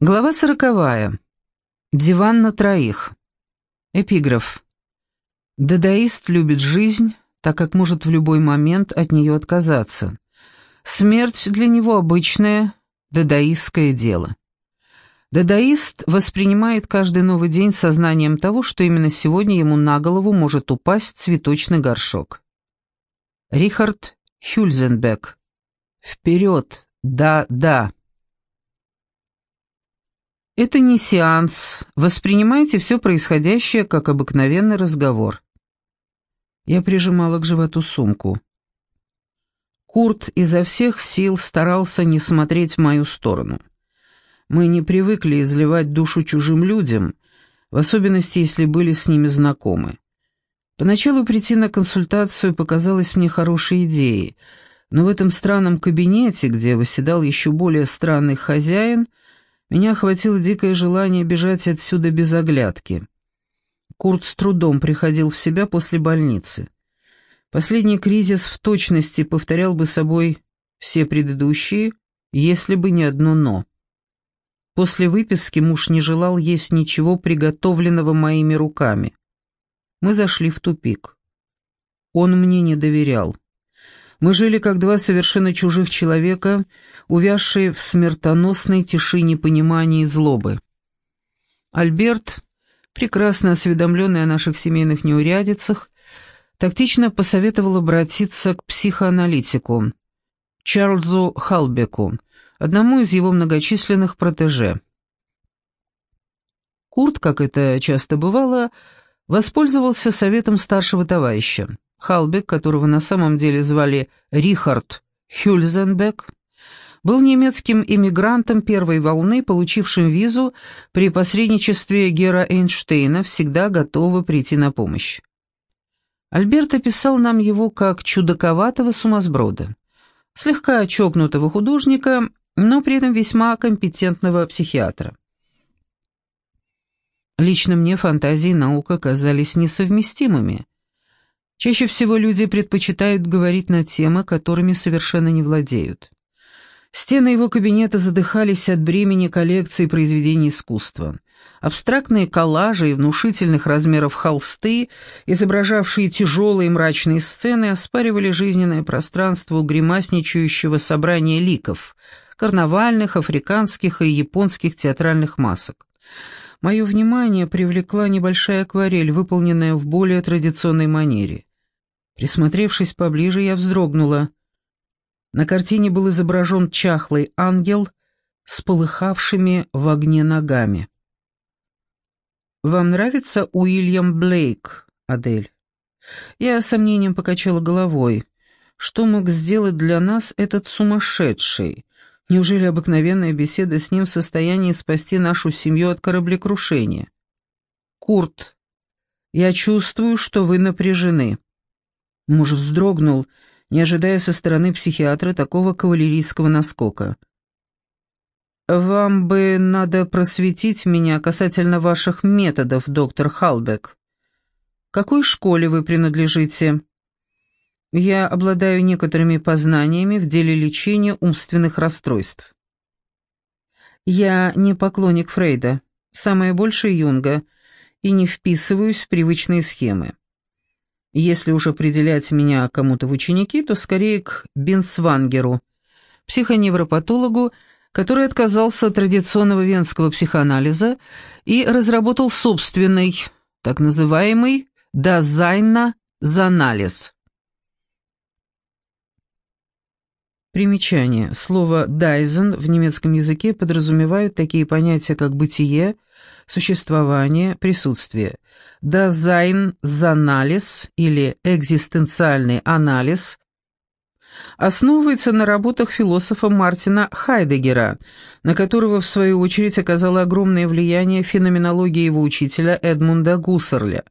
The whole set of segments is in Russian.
Глава сороковая. Диван на троих. Эпиграф. Дадаист любит жизнь, так как может в любой момент от нее отказаться. Смерть для него обычное дадаистское дело. Дадаист воспринимает каждый новый день сознанием того, что именно сегодня ему на голову может упасть цветочный горшок. Рихард Хюльзенбек. Вперед! Да, да! Это не сеанс. Воспринимайте все происходящее как обыкновенный разговор. Я прижимала к животу сумку. Курт изо всех сил старался не смотреть в мою сторону. Мы не привыкли изливать душу чужим людям, в особенности, если были с ними знакомы. Поначалу прийти на консультацию показалось мне хорошей идеей, но в этом странном кабинете, где восседал еще более странный хозяин, меня охватило дикое желание бежать отсюда без оглядки. Курт с трудом приходил в себя после больницы. Последний кризис в точности повторял бы собой все предыдущие, если бы не одно «но». После выписки муж не желал есть ничего приготовленного моими руками. Мы зашли в тупик. Он мне не доверял. Мы жили как два совершенно чужих человека, увязшие в смертоносной тиши непонимания и злобы. Альберт, прекрасно осведомленный о наших семейных неурядицах, тактично посоветовал обратиться к психоаналитику, Чарльзу Халбеку, одному из его многочисленных протеже. Курт, как это часто бывало, воспользовался советом старшего товарища. Халбек, которого на самом деле звали Рихард Хюльзенбек, был немецким иммигрантом первой волны, получившим визу при посредничестве Гера Эйнштейна, всегда готовый прийти на помощь. Альберт описал нам его как чудаковатого сумасброда, слегка чокнутого художника, но при этом весьма компетентного психиатра. Лично мне фантазии и наука казались несовместимыми. Чаще всего люди предпочитают говорить на темы, которыми совершенно не владеют. Стены его кабинета задыхались от бремени коллекции произведений искусства. Абстрактные коллажи и внушительных размеров холсты, изображавшие тяжелые мрачные сцены, оспаривали жизненное пространство у гримасничающего собрания ликов, карнавальных, африканских и японских театральных масок. Мое внимание привлекла небольшая акварель, выполненная в более традиционной манере. Присмотревшись поближе, я вздрогнула. На картине был изображен чахлый ангел с полыхавшими в огне ногами. «Вам нравится Уильям Блейк, Адель?» Я сомнением покачала головой. Что мог сделать для нас этот сумасшедший? Неужели обыкновенная беседа с ним в состоянии спасти нашу семью от кораблекрушения? Курт, я чувствую, что вы напряжены. Муж вздрогнул, не ожидая со стороны психиатра такого кавалерийского наскока. «Вам бы надо просветить меня касательно ваших методов, доктор Халбек. Какой школе вы принадлежите?» Я обладаю некоторыми познаниями в деле лечения умственных расстройств. Я не поклонник Фрейда, самое большее Юнга, и не вписываюсь в привычные схемы. Если уж определять меня кому-то в ученики, то скорее к Бенсвангеру, психоневропатологу, который отказался от традиционного венского психоанализа и разработал собственный, так называемый «Daseins-анализ». Примечание. Слово «Dasein» в немецком языке подразумевает такие понятия, как бытие, существование, присутствие. «Daseins-анализ» или «экзистенциальный анализ» основывается на работах философа Мартина Хайдегера, на которого, в свою очередь, оказало огромное влияние феноменология его учителя Эдмунда Гуссерля.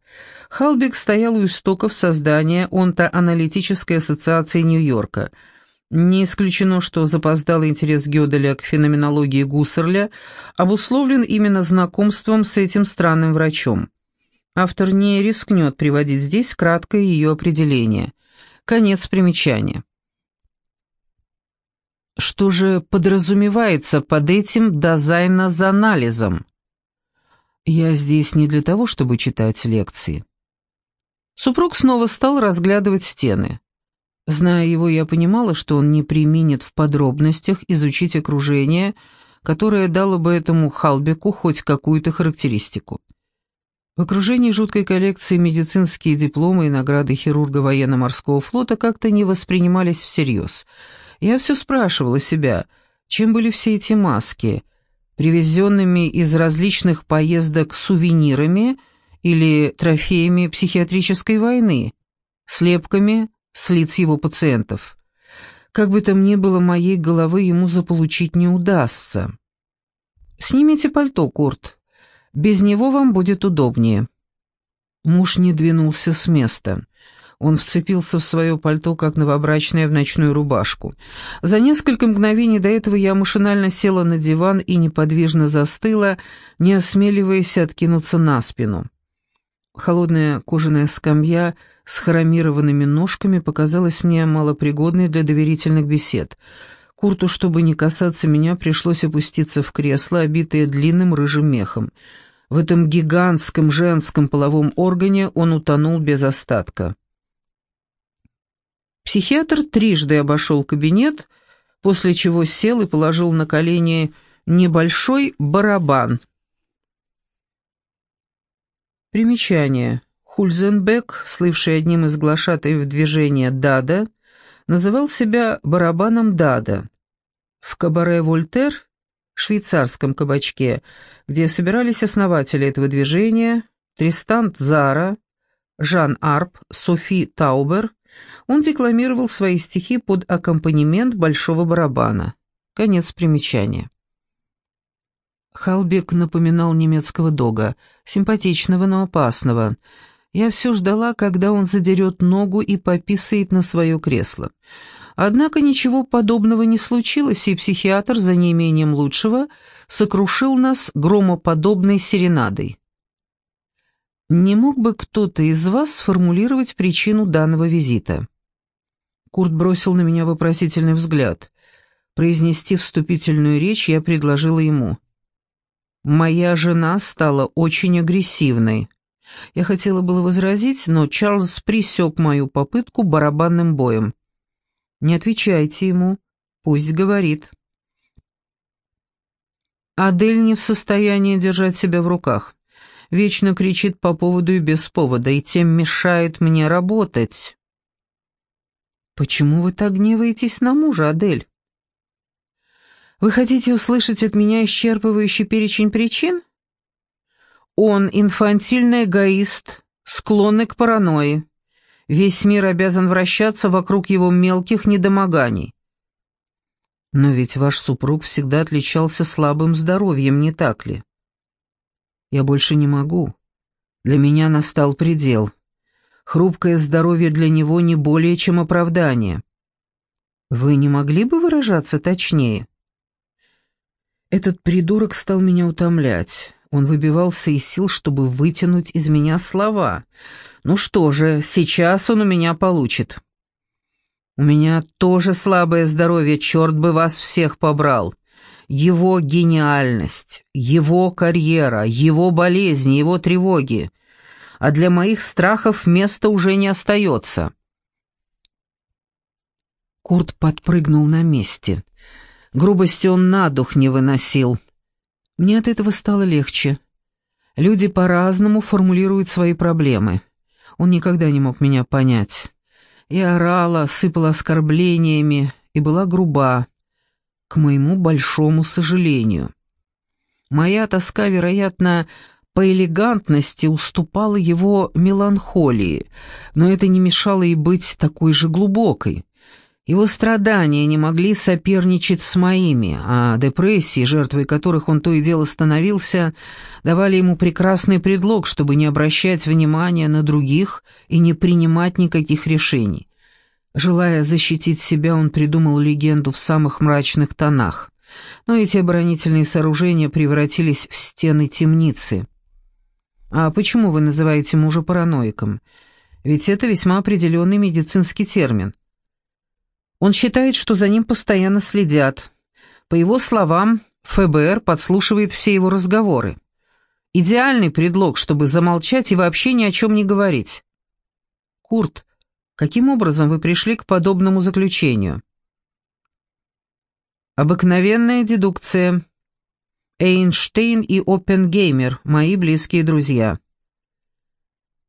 Халбек стоял у истоков создания онтоаналитической ассоциации Нью-Йорка – не исключено, что запоздалый интерес Гёделя к феноменологии Гуссерля обусловлен именно знакомством с этим странным врачом. Автор не рискнет приводить здесь краткое ее определение. Конец примечания. Что же подразумевается под этим дизайна-анализом? Я здесь не для того, чтобы читать лекции. Супруг снова стал разглядывать стены. Зная его, я понимала, что он не применит в подробностях изучить окружение, которое дало бы этому Халбеку хоть какую-то характеристику. В окружении жуткой коллекции медицинские дипломы и награды хирурга военно-морского флота как-то не воспринимались всерьез. Я все спрашивала себя, чем были все эти маски, привезенными из различных поездок сувенирами или трофеями психиатрической войны, слепками с лиц его пациентов. Как бы там ни было, моей головы ему заполучить не удастся. «Снимите пальто, Курт. Без него вам будет удобнее». Муж не двинулся с места. Он вцепился в свое пальто, как новобрачная в ночную рубашку. За несколько мгновений до этого я машинально села на диван и неподвижно застыла, не осмеливаясь откинуться на спину. Холодная кожаная скамья с хромированными ножками показалась мне малопригодной для доверительных бесед. Курту, чтобы не касаться меня, пришлось опуститься в кресло, обитое длинным рыжим мехом. В этом гигантском женском половом органе он утонул без остатка. Психиатр трижды обошел кабинет, после чего сел и положил на колени небольшой барабан — Примечание. Хульзенбек, слывший одним из глашатаев движения «Дада», называл себя барабаном Дада. В кабаре «Вольтер», швейцарском кабачке, где собирались основатели этого движения, Тристан Зара, Жан Арп, Софи Таубер, он декламировал свои стихи под аккомпанемент большого барабана. Конец примечания. Халбек напоминал немецкого дога, симпатичного, но опасного. Я все ждала, когда он задерет ногу и пописает на свое кресло. Однако ничего подобного не случилось, и психиатр, за неимением лучшего, сокрушил нас громоподобной серенадой. «Не мог бы кто-то из вас сформулировать причину данного визита?» Курт бросил на меня вопросительный взгляд. Произнести вступительную речь я предложила ему. Моя жена стала очень агрессивной. Я хотела было возразить, но Чарльз присек мою попытку барабанным боем. «Не отвечайте ему, пусть говорит». Адель не в состоянии держать себя в руках. Вечно кричит по поводу и без повода, и тем мешает мне работать. «Почему вы так гневаетесь на мужа, Адель?» Вы хотите услышать от меня исчерпывающий перечень причин? Он инфантильный эгоист, склонный к паранойи. Весь мир обязан вращаться вокруг его мелких недомоганий. Но ведь ваш супруг всегда отличался слабым здоровьем, не так ли? Я больше не могу. Для меня настал предел. Хрупкое здоровье для него не более чем оправдание. Вы не могли бы выражаться точнее? Этот придурок стал меня утомлять. Он выбивался из сил, чтобы вытянуть из меня слова. Ну что же, сейчас он у меня получит. У меня тоже слабое здоровье, черт бы вас всех побрал. Его гениальность, его карьера, его болезни, его тревоги. А для моих страхов места уже не остается. Курт подпрыгнул на месте. Грубости он на дух не выносил. Мне от этого стало легче. Люди по-разному формулируют свои проблемы. Он никогда не мог меня понять. Я орала, сыпала оскорблениями и была груба, к моему большому сожалению. Моя тоска, вероятно, по элегантности уступала его меланхолии, но это не мешало ей быть такой же глубокой. Его страдания не могли соперничать с моими, а депрессии, жертвой которых он то и дело становился, давали ему прекрасный предлог, чтобы не обращать внимания на других и не принимать никаких решений. Желая защитить себя, он придумал легенду в самых мрачных тонах. Но эти оборонительные сооружения превратились в стены темницы. «А почему вы называете мужа параноиком? Ведь это весьма определенный медицинский термин». Он считает, что за ним постоянно следят. По его словам, ФБР подслушивает все его разговоры. Идеальный предлог, чтобы замолчать и вообще ни о чем не говорить. Курт, каким образом вы пришли к подобному заключению? Обыкновенная дедукция. Эйнштейн и Оппенгеймер – мои близкие друзья.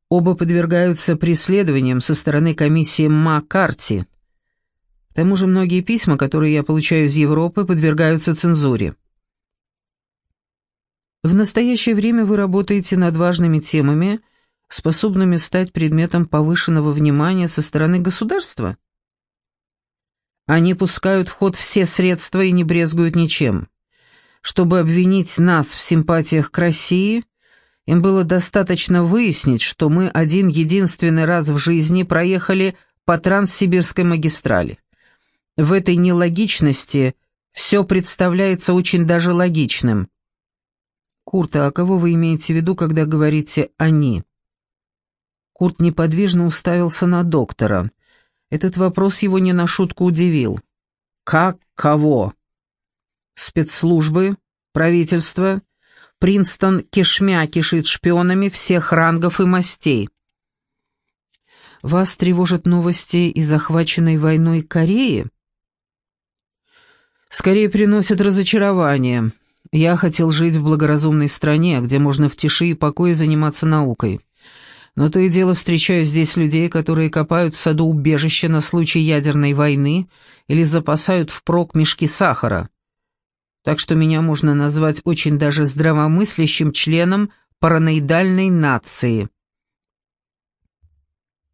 Оба подвергаются преследованиям со стороны комиссии Маккарти. К тому же многие письма, которые я получаю из Европы, подвергаются цензуре. В настоящее время вы работаете над важными темами, способными стать предметом повышенного внимания со стороны государства? Они пускают в ход все средства и не брезгуют ничем. Чтобы обвинить нас в симпатиях к России, им было достаточно выяснить, что мы один единственный раз в жизни проехали по Транссибирской магистрали. В этой нелогичности все представляется очень даже логичным. Курта, а кого вы имеете в виду, когда говорите «они»? Курт неподвижно уставился на доктора. Этот вопрос его не на шутку удивил. «Как кого?» «Спецслужбы? Правительство?» Принстон кишмя кишит шпионами всех рангов и мастей. Вас тревожат новости из захваченной войной Кореи? Скорее приносят разочарование. Я хотел жить в благоразумной стране, где можно в тиши и покое заниматься наукой. Но то и дело встречаю здесь людей, которые копают в саду убежище на случай ядерной войны или запасают впрок мешки сахара. Так что меня можно назвать очень даже здравомыслящим членом параноидальной нации.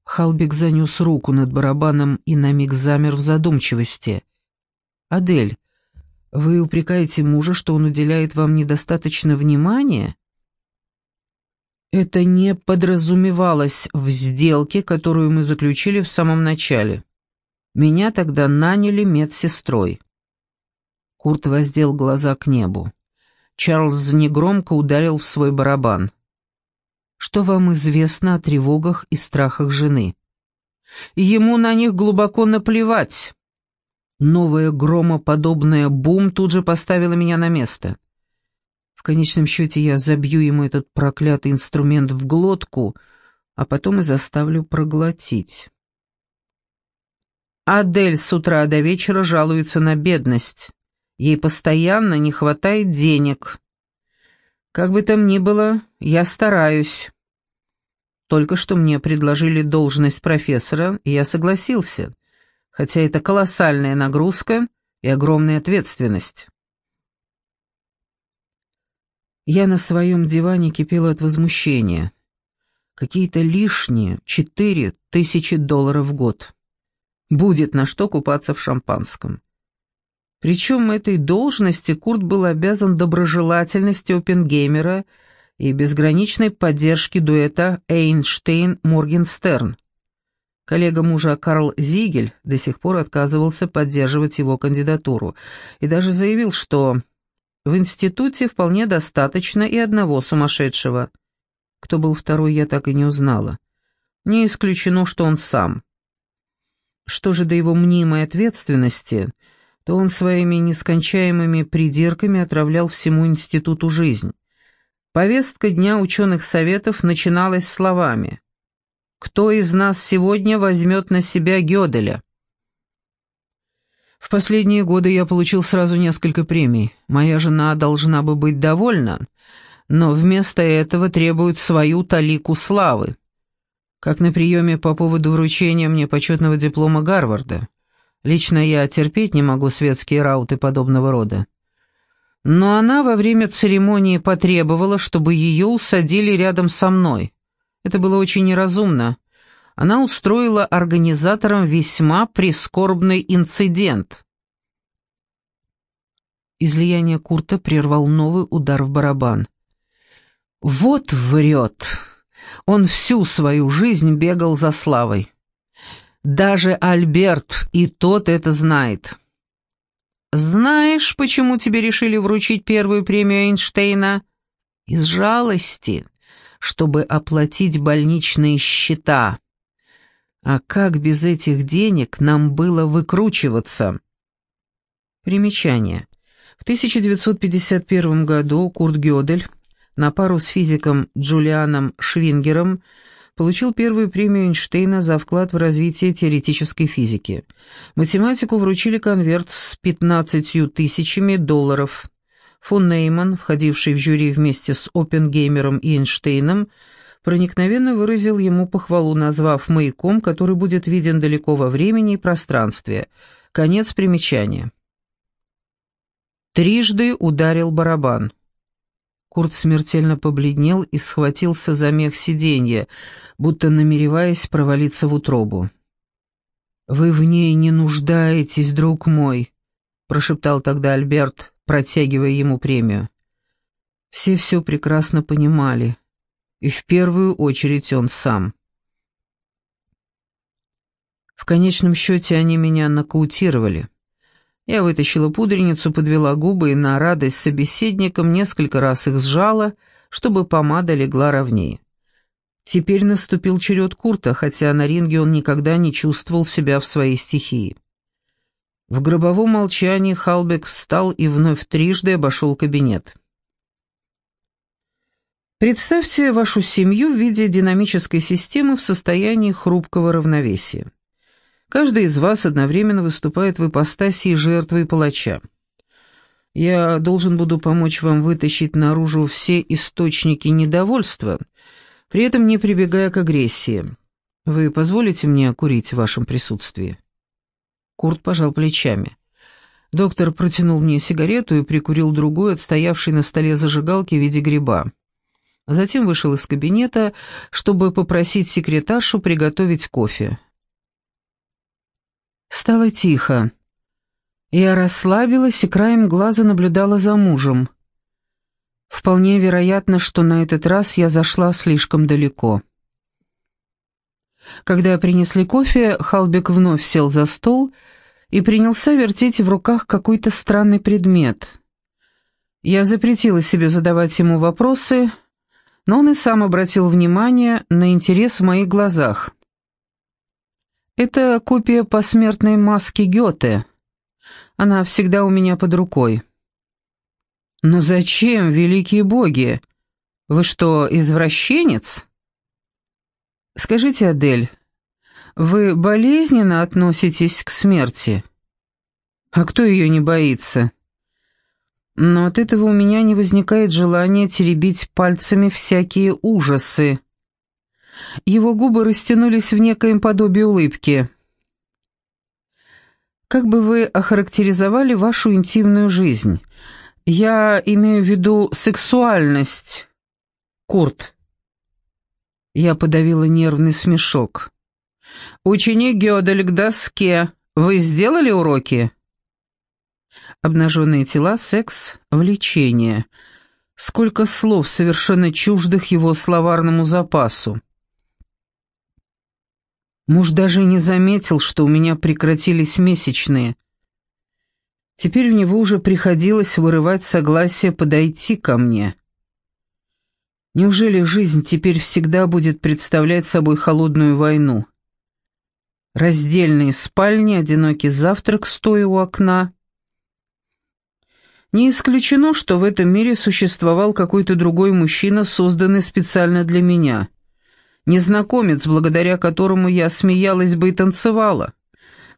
Халбик занес руку над барабаном и на миг замер в задумчивости. «Адель, вы упрекаете мужа, что он уделяет вам недостаточно внимания?» Это не подразумевалось в сделке, которую мы заключили в самом начале. Меня тогда наняли медсестрой. Курт воздел глаза к небу. Чарльз негромко ударил в свой барабан. «Что вам известно о тревогах и страхах жены?» «Ему на них глубоко наплевать». Новая громоподобная бум тут же поставила меня на место конечном счете я забью ему этот проклятый инструмент в глотку, а потом и заставлю проглотить. Адель с утра до вечера жалуется на бедность. Ей постоянно не хватает денег. Как бы там ни было, я стараюсь. Только что мне предложили должность профессора, и я согласился, хотя это колоссальная нагрузка и огромная ответственность. Я на своем диване кипела от возмущения. Какие-то лишние четыре тысячи долларов в год. Будет на что купаться в шампанском. Причем этой должности Курт был обязан доброжелательности Опенгеймера и безграничной поддержке дуэта Эйнштейн-Моргенстерн. Коллега мужа Карл Зигель до сих пор отказывался поддерживать его кандидатуру и даже заявил, что в институте вполне достаточно и одного сумасшедшего. Кто был второй, я так и не узнала. Не исключено, что он сам. Что же до его мнимой ответственности, то он своими нескончаемыми придирками отравлял всему институту жизнь. Повестка дня ученых советов начиналась словами «Кто из нас сегодня возьмет на себя Гёделя?» В последние годы я получил сразу несколько премий. Моя жена должна бы быть довольна, но вместо этого требует свою талику славы. Как на приеме по поводу вручения мне почетного диплома Гарварда. Лично я терпеть не могу светские рауты подобного рода. Но она во время церемонии потребовала, чтобы ее усадили рядом со мной. Это было очень неразумно она устроила организаторам весьма прискорбный инцидент. Излияние Курта прервал новый удар в барабан. «Вот врет! Он всю свою жизнь бегал за славой. Даже Альберт и тот это знает». «Знаешь, почему тебе решили вручить первую премию Эйнштейна?» «Из жалости, чтобы оплатить больничные счета». А как без этих денег нам было выкручиваться? Примечание. В 1951 году Курт Гёдель на пару с физиком Джулианом Швингером получил первую премию Эйнштейна за вклад в развитие теоретической физики. Математику вручили конверт с 15 тысячами долларов. Фон Нейман, входивший в жюри вместе с Оппенгеймером и Эйнштейном, проникновенно выразил ему похвалу, назвав маяком, который будет виден далеко во времени и пространстве. Конец примечания. Трижды ударил барабан. Курт смертельно побледнел и схватился за мех сиденья, будто намереваясь провалиться в утробу. «Вы в ней не нуждаетесь, друг мой», — прошептал тогда Альберт, протягивая ему премию. Все все прекрасно понимали, и в первую очередь он сам. В конечном счете они меня нокаутировали. Я вытащила пудреницу, подвела губы и на радость собеседникам несколько раз их сжала, чтобы помада легла ровнее. Теперь наступил черед Курта, хотя на ринге он никогда не чувствовал себя в своей стихии. В гробовом молчании Халбек встал и вновь трижды обошел кабинет. Представьте вашу семью в виде динамической системы в состоянии хрупкого равновесия. Каждый из вас одновременно выступает в ипостаси жертвы и палача. Я должен буду помочь вам вытащить наружу все источники недовольства, при этом не прибегая к агрессии. Вы позволите мне курить в вашем присутствии?» Курт пожал плечами. Доктор протянул мне сигарету и прикурил другую, отстоявшей на столе зажигалки в виде гриба. Затем вышел из кабинета, чтобы попросить секретаршу приготовить кофе. Стало тихо. Я расслабилась и краем глаза наблюдала за мужем. Вполне вероятно, что на этот раз я зашла слишком далеко. Когда принесли кофе, Халбек вновь сел за стол и принялся вертеть в руках какой-то странный предмет. Я запретила себе задавать ему вопросы, но он и сам обратил внимание на интерес в моих глазах. Это копия посмертной маски Гёте. Она всегда у меня под рукой. Но зачем, великие боги? Вы что, извращенец? Скажите, Адель, вы болезненно относитесь к смерти? А кто ее не боится? Но от этого у меня не возникает желания теребить пальцами всякие ужасы. Его губы растянулись в некоем подобии улыбки. «Как бы вы охарактеризовали вашу интимную жизнь? Я имею в виду сексуальность, Курт». Я подавила нервный смешок. «Ученик Гёдель к доске. Вы сделали уроки?» Обнаженные тела, секс, влечение. Сколько слов, совершенно чуждых его словарному запасу. Муж даже не заметил, что у меня прекратились месячные. Теперь у него уже приходилось вырывать согласие подойти ко мне. Неужели жизнь теперь всегда будет представлять собой холодную войну? Раздельные спальни, одинокий завтрак, стоя у окна. Не исключено, что в этом мире существовал какой-то другой мужчина, созданный специально для меня — незнакомец, благодаря которому я смеялась бы и танцевала,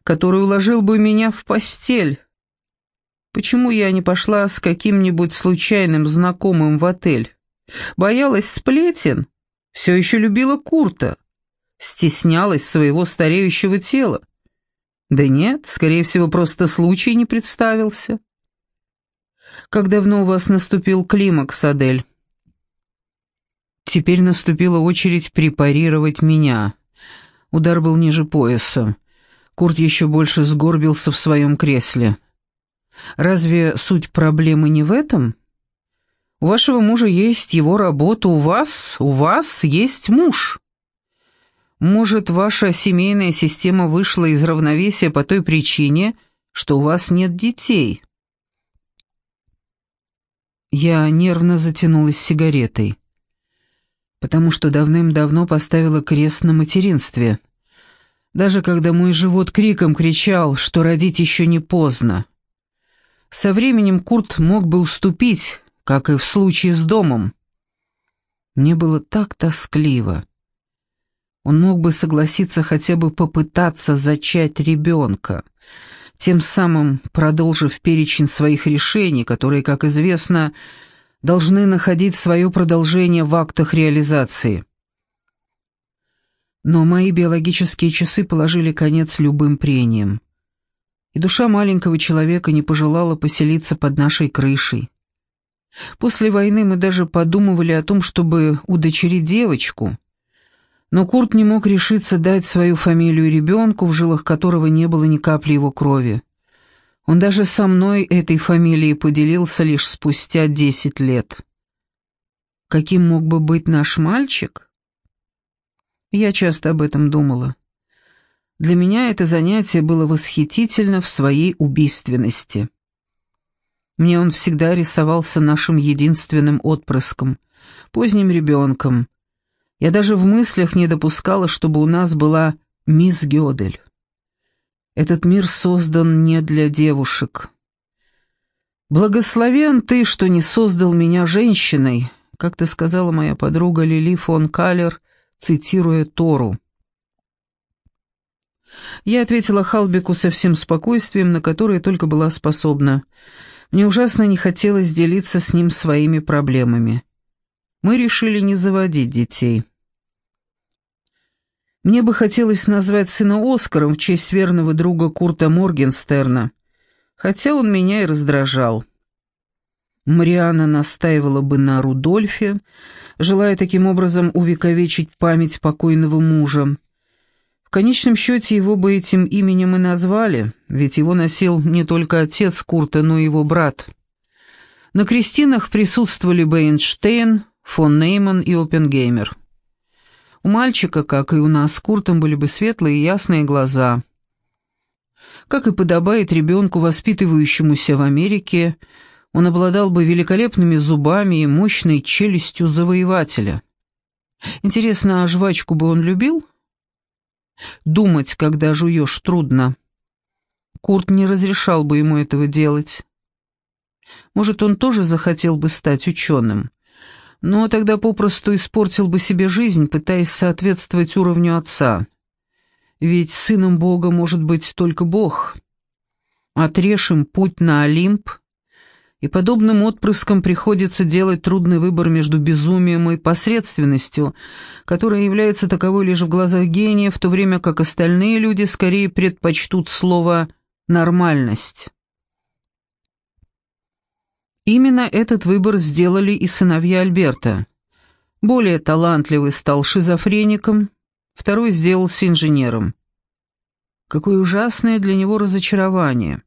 который уложил бы меня в постель. Почему я не пошла с каким-нибудь случайным знакомым в отель? Боялась сплетен? Все еще любила Курта? Стеснялась своего стареющего тела? Да нет, скорее всего, просто случай не представился. Как давно у вас наступил климакс, Адель? Теперь наступила очередь препарировать меня. Удар был ниже пояса. Курт еще больше сгорбился в своем кресле. «Разве суть проблемы не в этом? У вашего мужа есть его работа, у вас, у вас есть муж. Может, ваша семейная система вышла из равновесия по той причине, что у вас нет детей?» Я нервно затянулась сигаретой потому что давным-давно поставила крест на материнстве. Даже когда мой живот криком кричал, что родить еще не поздно. Со временем Курт мог бы уступить, как и в случае с домом. Мне было так тоскливо. Он мог бы согласиться хотя бы попытаться зачать ребенка, тем самым продолжив перечень своих решений, которые, как известно, должны находить свое продолжение в актах реализации. Но мои биологические часы положили конец любым прениям. И душа маленького человека не пожелала поселиться под нашей крышей. После войны мы даже подумывали о том, чтобы удочерить девочку, но Курт не мог решиться дать свою фамилию ребенку, в жилах которого не было ни капли его крови. Он даже со мной этой фамилией поделился лишь спустя десять лет. Каким мог бы быть наш мальчик? Я часто об этом думала. Для меня это занятие было восхитительно в своей убийственности. Мне он всегда рисовался нашим единственным отпрыском, поздним ребенком, я даже в мыслях не допускала, чтобы у нас была мисс Гёдель. Этот мир создан не для девушек. «Благословен ты, что не создал меня женщиной», как ты сказала моя подруга Лили фон Каллер, цитируя Тору. Я ответила Халбеку со всем спокойствием, на которое только была способна. Мне ужасно не хотелось делиться с ним своими проблемами. Мы решили не заводить детей. Мне бы хотелось назвать сына Оскаром в честь верного друга Курта Моргенстерна, хотя он меня и раздражал. Мариана настаивала бы на Рудольфе, желая таким образом увековечить память покойного мужа. В конечном счете его бы этим именем и назвали, ведь его носил не только отец Курта, но и его брат. На крестинах присутствовали бы Эйнштейн, фон Нейман и Оппенгеймер. У мальчика, как и у нас с Куртом, были бы светлые и ясные глаза. Как и подобает ребенку, воспитывающемуся в Америке, он обладал бы великолепными зубами и мощной челюстью завоевателя. Интересно, а жвачку бы он любил? Думать, когда жуешь, трудно. Курт не разрешал бы ему этого делать. Может, он тоже захотел бы стать ученым но тогда попросту испортил бы себе жизнь, пытаясь соответствовать уровню отца. Ведь сыном Бога может быть только Бог. Отрежь им путь на Олимп, и подобным отпрыском приходится делать трудный выбор между безумием и посредственностью, которая является таковой лишь в глазах гения, в то время как остальные люди скорее предпочтут слово «нормальность». Именно этот выбор сделали и сыновья Альберта. Более талантливый стал шизофреником, второй сделался инженером. Какое ужасное для него разочарование.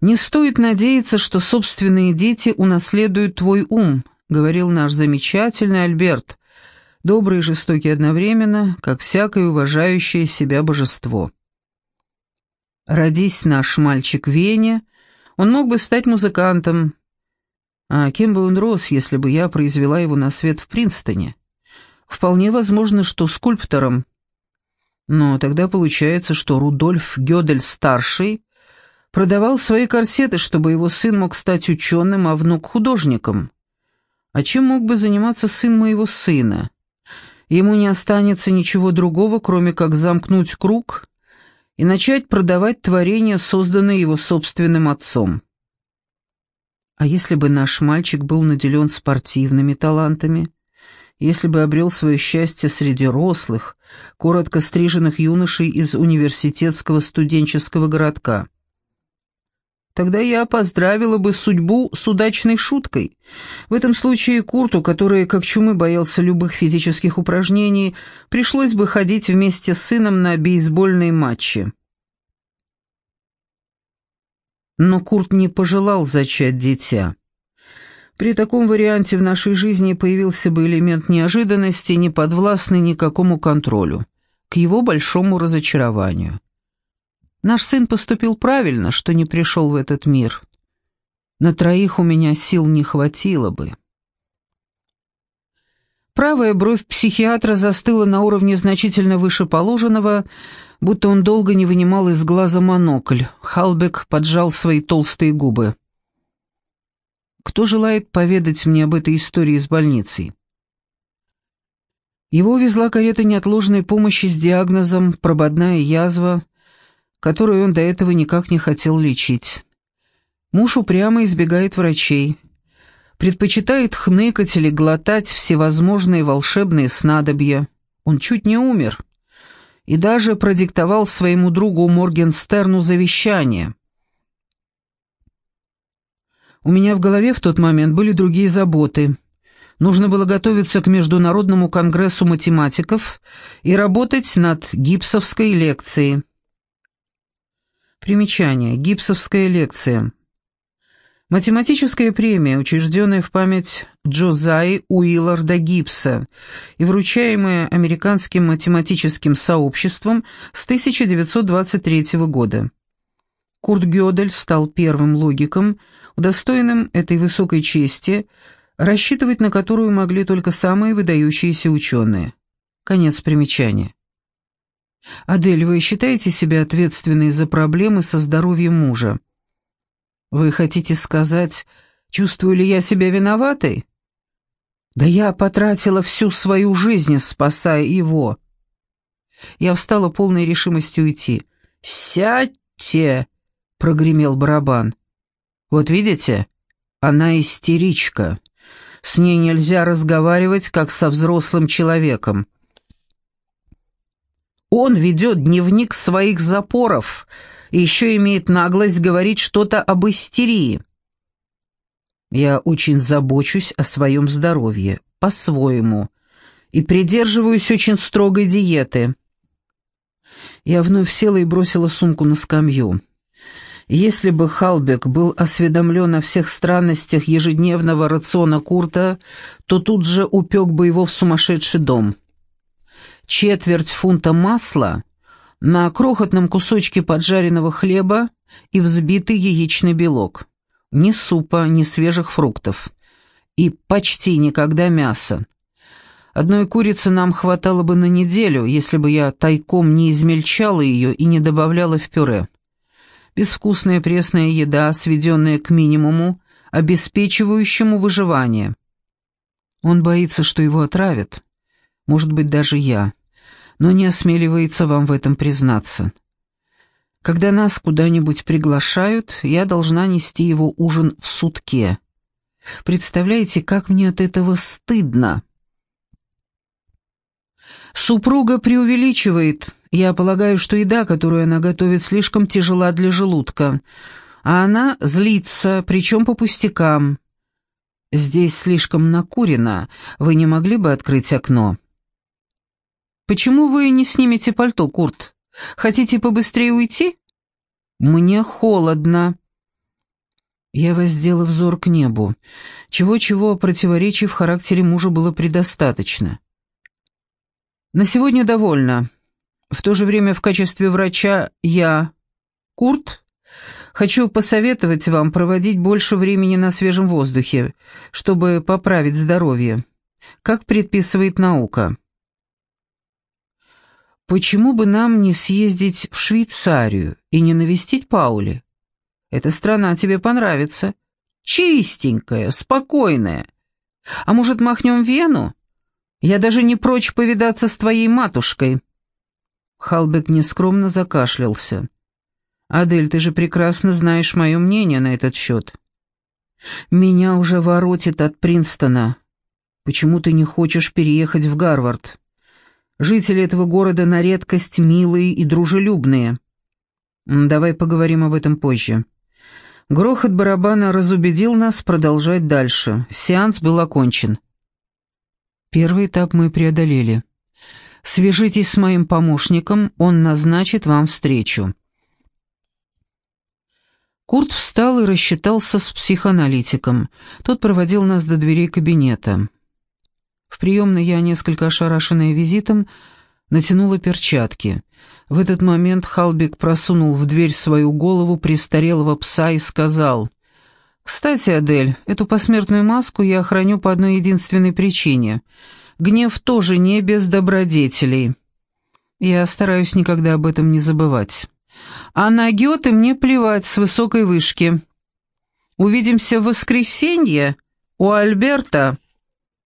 «Не стоит надеяться, что собственные дети унаследуют твой ум», — говорил наш замечательный Альберт, добрый и жестокий одновременно, как всякое уважающее себя божество. «Родись наш мальчик Вене», он мог бы стать музыкантом. А кем бы он рос, если бы я произвела его на свет в Принстоне? Вполне возможно, что скульптором. Но тогда получается, что Рудольф Гёдель-старший продавал свои корсеты, чтобы его сын мог стать ученым, а внук — художником. А чем мог бы заниматься сын моего сына? Ему не останется ничего другого, кроме как замкнуть круг и начать продавать творения, созданные его собственным отцом. А если бы наш мальчик был наделен спортивными талантами, если бы обрел свое счастье среди рослых, коротко стриженных юношей из университетского студенческого городка – Тогда я поздравила бы судьбу с удачной шуткой. В этом случае Курту, который как чумы боялся любых физических упражнений, пришлось бы ходить вместе с сыном на бейсбольные матчи. Но Курт не пожелал зачать дитя. При таком варианте в нашей жизни появился бы элемент неожиданности, не подвластный никакому контролю, к его большому разочарованию. Наш сын поступил правильно, что не пришел в этот мир. На троих у меня сил не хватило бы. Правая бровь психиатра застыла на уровне значительно выше положенного, будто он долго не вынимал из глаза монокль. Халбек поджал свои толстые губы. «Кто желает поведать мне об этой истории с больницей?» Его увезла карета неотложной помощи с диагнозом «прободная язва», которую он до этого никак не хотел лечить. Муж упрямо избегает врачей, предпочитает хныкать или глотать всевозможные волшебные снадобья. Он чуть не умер и даже продиктовал своему другу Моргенстерну завещание. У меня в голове в тот момент были другие заботы. Нужно было готовиться к Международному конгрессу математиков и работать над гипсовской лекцией. Примечание. Гипсовская лекция. Математическая премия, учрежденная в память Джозаи Уилларда Гибса и вручаемая Американским математическим сообществом с 1923 года. Курт Гёдель стал первым логиком, удостоенным этой высокой чести, рассчитывать на которую могли только самые выдающиеся ученые. Конец примечания. «Адель, вы считаете себя ответственной за проблемы со здоровьем мужа?» «Вы хотите сказать, чувствую ли я себя виноватой?» «Да я потратила всю свою жизнь, спасая его». Я встала полной решимости уйти. «Сядьте!» — прогремел барабан. «Вот видите, она истеричка. С ней нельзя разговаривать, как со взрослым человеком. Он ведет дневник своих запоров и еще имеет наглость говорить что-то об истерии. Я очень забочусь о своем здоровье, по-своему, и придерживаюсь очень строгой диеты. Я вновь села и бросила сумку на скамью. Если бы Халбек был осведомлен о всех странностях ежедневного рациона Курта, то тут же упек бы его в сумасшедший дом четверть фунта масла на крохотном кусочке поджаренного хлеба и взбитый яичный белок. Ни супа, ни свежих фруктов. И почти никогда мяса. Одной курицы нам хватало бы на неделю, если бы я тайком не измельчала ее и не добавляла в пюре. Безвкусная пресная еда, сведенная к минимуму, обеспечивающему выживание. Он боится, что его отравят может быть, даже я, но не осмеливается вам в этом признаться. Когда нас куда-нибудь приглашают, я должна нести его ужин в сутке. Представляете, как мне от этого стыдно? Супруга преувеличивает. Я полагаю, что еда, которую она готовит, слишком тяжела для желудка. А она злится, причем по пустякам. Здесь слишком накурено. Вы не могли бы открыть окно?» «Почему вы не снимете пальто, Курт? Хотите побыстрее уйти?» «Мне холодно». Я воздела взор к небу. Чего-чего противоречий в характере мужа было предостаточно. «На сегодня довольно. В то же время в качестве врача я, Курт, хочу посоветовать вам проводить больше времени на свежем воздухе, чтобы поправить здоровье, как предписывает наука». Почему бы нам не съездить в Швейцарию и не навестить Паули? Эта страна тебе понравится. Чистенькая, спокойная. А может, махнем в Вену? Я даже не прочь повидаться с твоей матушкой». Халбек нескромно закашлялся. «Адель, ты же прекрасно знаешь мое мнение на этот счет. Меня уже воротит от Принстона. Почему ты не хочешь переехать в Гарвард?» Жители этого города на редкость милые и дружелюбные. Давай поговорим об этом позже. Грохот барабана разубедил нас продолжать дальше. Сеанс был окончен. Первый этап мы преодолели. Свяжитесь с моим помощником, он назначит вам встречу. Курт встал и рассчитался с психоаналитиком. Тот проводил нас до дверей кабинета. В приемной я, несколько ошарашенная визитом, натянула перчатки. В этот момент Халбик просунул в дверь свою голову престарелого пса и сказал, «Кстати, Адель, эту посмертную маску я храню по одной единственной причине. Гнев тоже не без добродетелей. Я стараюсь никогда об этом не забывать. А на Гёте мне плевать с высокой вышки. Увидимся в воскресенье у Альберта.